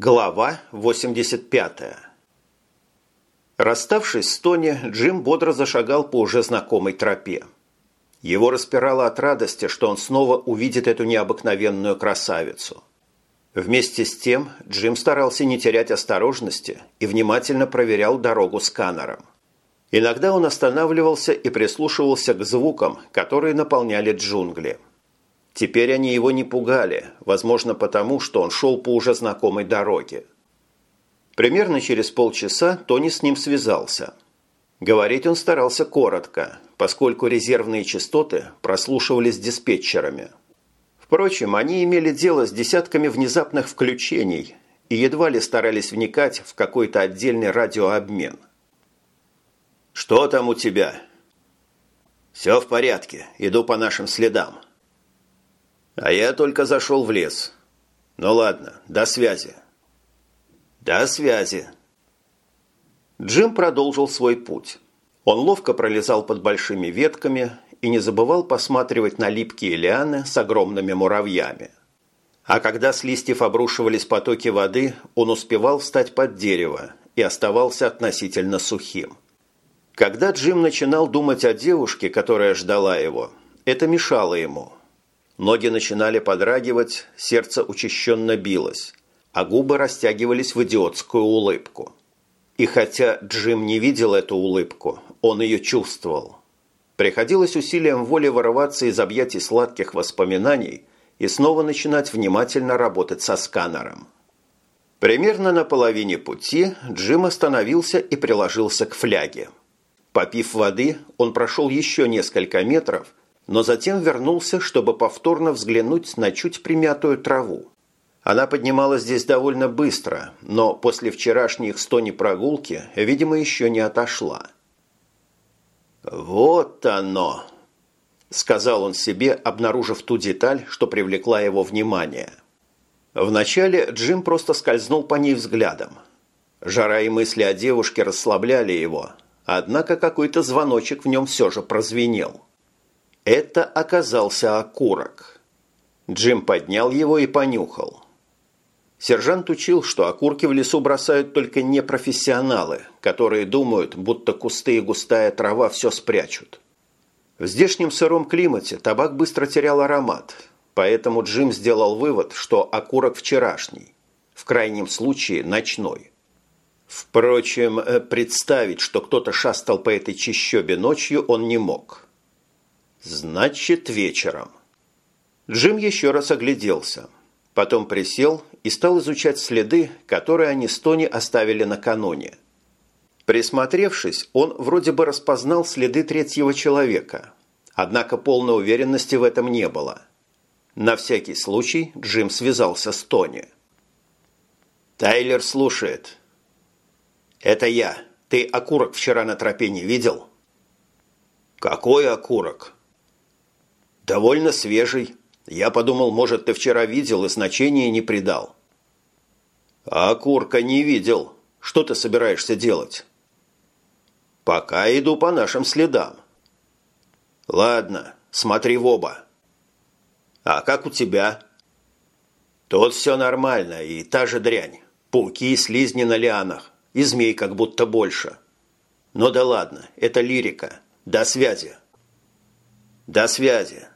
Глава 85 Расставшись с Тони, Джим бодро зашагал по уже знакомой тропе. Его распирало от радости, что он снова увидит эту необыкновенную красавицу. Вместе с тем Джим старался не терять осторожности и внимательно проверял дорогу сканером. Иногда он останавливался и прислушивался к звукам, которые наполняли джунгли – Теперь они его не пугали, возможно потому, что он шел по уже знакомой дороге. Примерно через полчаса Тони с ним связался. Говорить он старался коротко, поскольку резервные частоты прослушивались диспетчерами. Впрочем, они имели дело с десятками внезапных включений и едва ли старались вникать в какой-то отдельный радиообмен. «Что там у тебя?» «Все в порядке, иду по нашим следам», а я только зашел в лес. Ну ладно, до связи. До связи. Джим продолжил свой путь. Он ловко пролезал под большими ветками и не забывал посматривать на липкие лианы с огромными муравьями. А когда с листьев обрушивались потоки воды, он успевал встать под дерево и оставался относительно сухим. Когда Джим начинал думать о девушке, которая ждала его, это мешало ему – Ноги начинали подрагивать, сердце учащенно билось, а губы растягивались в идиотскую улыбку. И хотя Джим не видел эту улыбку, он ее чувствовал. Приходилось усилием воли вырываться из объятий сладких воспоминаний и снова начинать внимательно работать со сканером. Примерно на половине пути Джим остановился и приложился к фляге. Попив воды, он прошел еще несколько метров но затем вернулся, чтобы повторно взглянуть на чуть примятую траву. Она поднималась здесь довольно быстро, но после вчерашней их стони прогулки, видимо, еще не отошла. «Вот оно!» – сказал он себе, обнаружив ту деталь, что привлекла его внимание. Вначале Джим просто скользнул по ней взглядом. Жара и мысли о девушке расслабляли его, однако какой-то звоночек в нем все же прозвенел – это оказался окурок. Джим поднял его и понюхал. Сержант учил, что окурки в лесу бросают только непрофессионалы, которые думают, будто кусты и густая трава все спрячут. В здешнем сыром климате табак быстро терял аромат, поэтому Джим сделал вывод, что окурок вчерашний, в крайнем случае ночной. Впрочем, э, представить, что кто-то шастал по этой чащобе ночью, он не мог. Значит, вечером. Джим еще раз огляделся. Потом присел и стал изучать следы, которые они с Тони оставили накануне. Присмотревшись, он вроде бы распознал следы третьего человека. Однако полной уверенности в этом не было. На всякий случай Джим связался с Тони. «Тайлер слушает». «Это я. Ты окурок вчера на тропе не видел?» «Какой окурок?» «Довольно свежий. Я подумал, может, ты вчера видел и значения не придал». «А курка не видел. Что ты собираешься делать?» «Пока иду по нашим следам». «Ладно, смотри в оба». «А как у тебя?» «Тут все нормально, и та же дрянь. Пауки и слизни на лианах, и змей как будто больше. Ну да ладно, это лирика. До связи». «До связи.